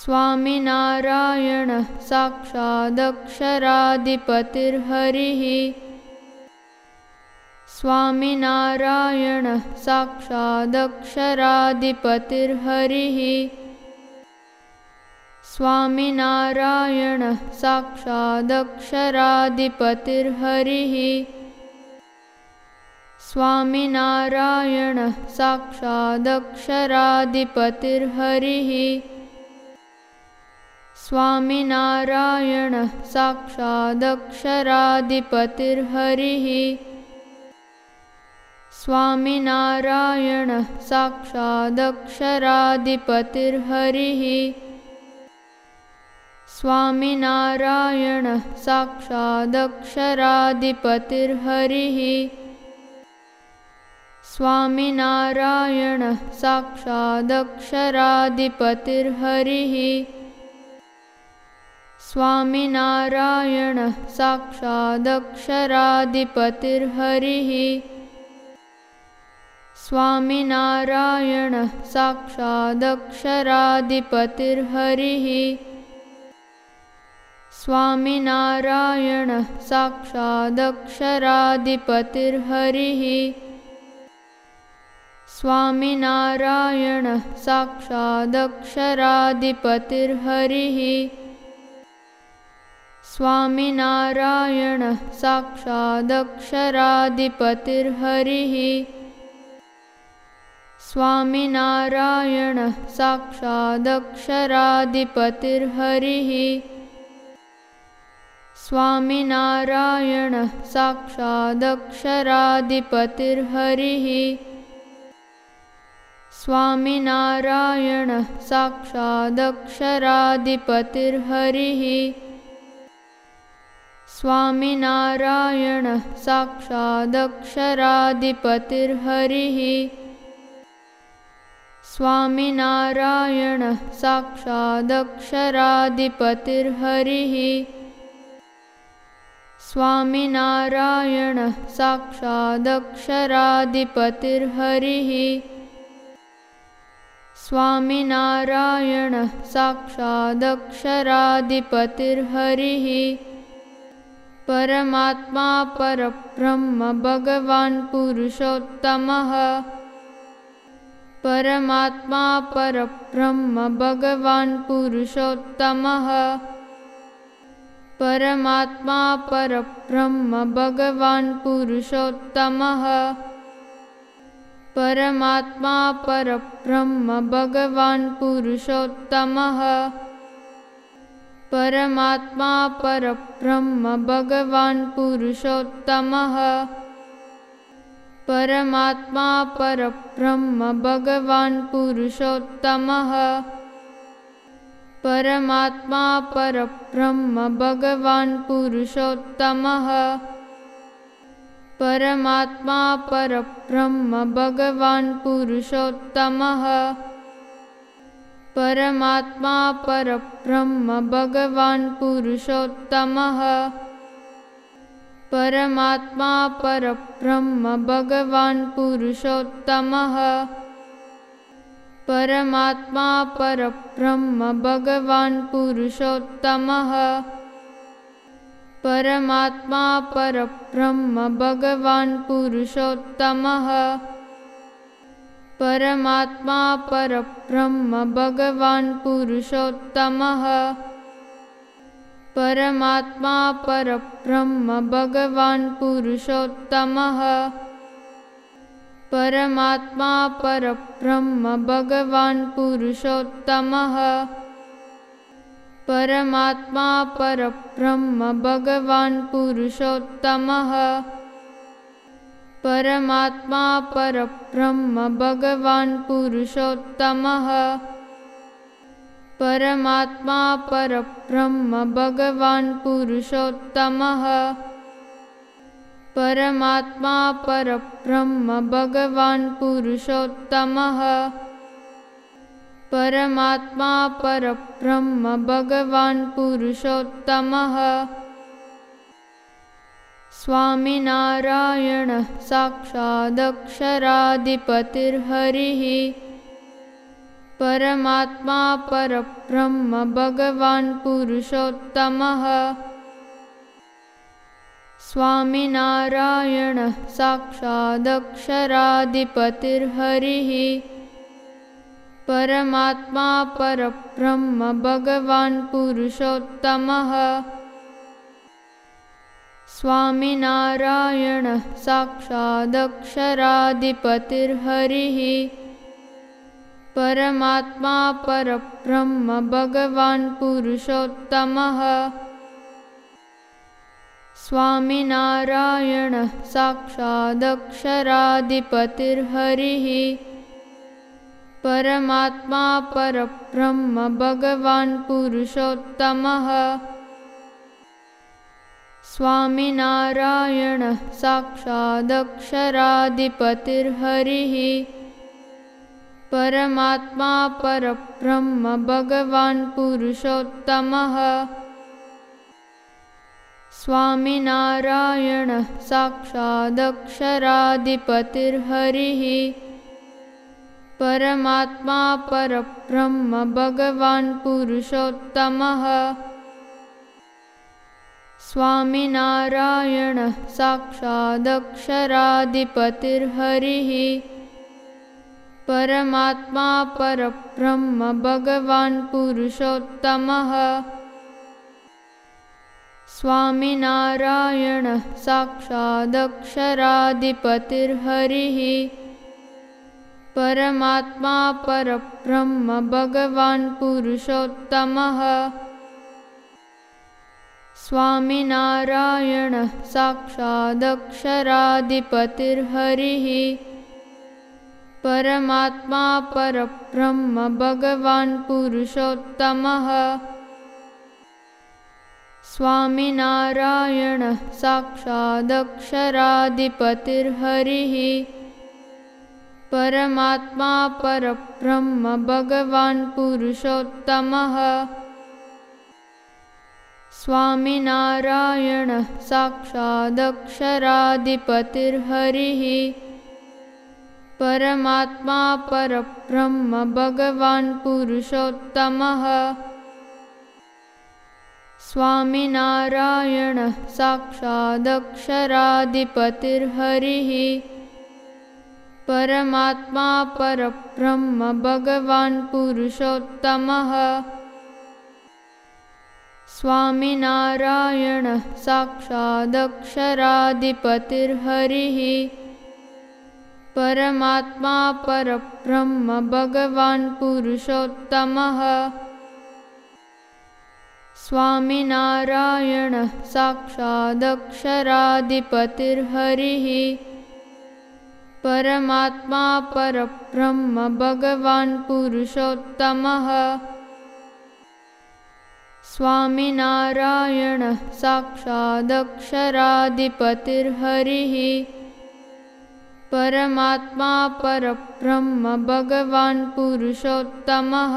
स्वामिनारायणः साक्षादक्षराधिपतिर्हरिः। स्वामिनारायणः साक्षादक्षराधिपतिर्हरिः। स्वामिनारायणः साक्षादक्षराधिपतिर्हरिः। स्वामिनारायणः साक्षादक्षराधिपतिर्हरिः स्वामिनारायणः साक्षादक्षराधिपतिर्हरिः। स्वामिनारायणः साक्षादक्षराधिपतिर्हरिः। स्वामिनारायणः साक्षादक्षराधिपतिर्हरिः। स्वामिनारायणः साक्षादक्षराधिपतिर्हरिः स्वामिनारायणः साक्षादक्षराधिपतिर्हरिः। स्वामिनारायणः साक्षादक्षराधिपतिर्हरिः। स्वामिनारायणः साक्षादक्षराधिपतिर्हरिः। स्वामिनारायणः साक्षादक्षराधिपतिर्हरिः स्वामिनारायणः साक्षादक्षराधिपतिर्हरिः। स्वामिनारायणः साक्षादक्षराधिपतिर्हरिः। स्वामिनारायणः साक्षादक्षराधिपतिर्हरिः। स्वामिनारायणः साक्षादक्षराधिपतिर्हरिः स्वामिनारायणः साक्षादक्षराधिपतिर्हरिः। स्वामिनारायणः साक्षादक्षराधिपतिर्हरिः। स्वामिनारायणः साक्षादक्षराधिपतिर्हरिः। स्वामिनारायणः साक्षादक्षराधिपतिर्हरिः परमात्मा परब्रह्म भगवान् पुरुषोत्तमः। परमात्मा परब्रह्म भगवान् पुरुषोत्तमः। परमात्मा परब्रह्म भगवान् पुरुषोत्तमः। परमात्मा परब्रह्म भगवान् पुरुषोत्तमः परमात्मा परब्रह्म भगवान् पुरुषोत्तमः। परमात्मा परब्रह्म भगवान् पुरुषोत्तमः। परमात्मा परब्रह्म भगवान् पुरुषोत्तमः। परमात्मा परब्रह्म भगवान् पुरुषोत्तमः परमात्मा परब्रह्म भगवान् पुरुषोत्तमः। परमात्मा परब्रह्म भगवान् पुरुषोत्तमः। परमात्मा परब्रह्म भगवान् पुरुषोत्तमः। परमात्मा परब्रह्म भगवान् पुरुषोत्तमः परमात्मा परब्रह्म भगवान् पुरुषोत्तमः। परमात्मा परब्रह्म भगवान् पुरुषोत्तमः। परमात्मा परब्रह्म भगवान् पुरुषोत्तमः। परमात्मा परब्रह्म भगवान् पुरुषोत्तमः परमात्मा परब्रह्म भगवान् पुरुषोत्तमः। परमात्मा परब्रह्म भगवान् पुरुषोत्तमः। परमात्मा परब्रह्म भगवान् पुरुषोत्तमः। परमात्मा परब्रह्म भगवान् पुरुषोत्तमः स्वामिनारायणः साक्षादक्षराधिपतिर्हरिः। परमात्मा परब्रह्म भगवान् पुरुषोत्तमः। स्वामिनारायणः साक्षादक्षराधिपतिर्हरिः। परमात्मा परब्रह्म भगवान् पुरुषोत्तमः स्वामिनारायणः साक्षादक्षराधिपतिर्हरिः। परमात्मा परब्रह्म भगवान् पुरुषोत्तमः। स्वामिनारायणः साक्षादक्षराधिपतिर्हरिः। परमात्मा परब्रह्म भगवान् पुरुषोत्तमः स्वामिनारायणः साक्षादक्षराधिपतिर्हरिः। परमात्मा परब्रह्म भगवान् पुरुषोत्तमः। स्वामिनारायणः साक्षादक्षराधिपतिर्हरिः। परमात्मा परब्रह्म भगवान् पुरुषोत्तमः स्वामिनारायणः साक्षादक्षराधिपतिर्हरिः। परमात्मा परब्रह्म भगवान् पुरुषोत्तमः। स्वामिनारायणः साक्षादक्षराधिपतिर्हरिः। परमात्मा परब्रह्म भगवान् पुरुषोत्तमः स्वामिनारायणः साक्षादक्षराधिपतिर्हरिः। परमात्मा परब्रह्म भगवान् पुरुषोत्तमः। स्वामिनारायणः साक्षादक्षराधिपतिर्हरिः। परमात्मा परब्रह्म भगवान् पुरुषोत्तमः स्वामिनारायणः साक्षादक्षराधिपतिर्हरिः। परमात्मा परब्रह्म भगवान् पुरुषोत्तमः। स्वामिनारायणः साक्षादक्षराधिपतिर्हरिः। परमात्मा परब्रह्म भगवान् पुरुषोत्तमः स्वामिनारायणः साक्षादक्षराधिपतिर्हरिः। परमात्मा परब्रह्म भगवान् पुरुषोत्तमः। स्वामिनारायणः साक्षादक्षराधिपतिर्हरिः। परमात्मा परब्रह्म भगवान् पुरुषोत्तमः स्वामिनारायणः साक्षादक्षराधिपतिर्हरिः। परमात्मा परब्रह्म भगवान् पुरुषोत्तमः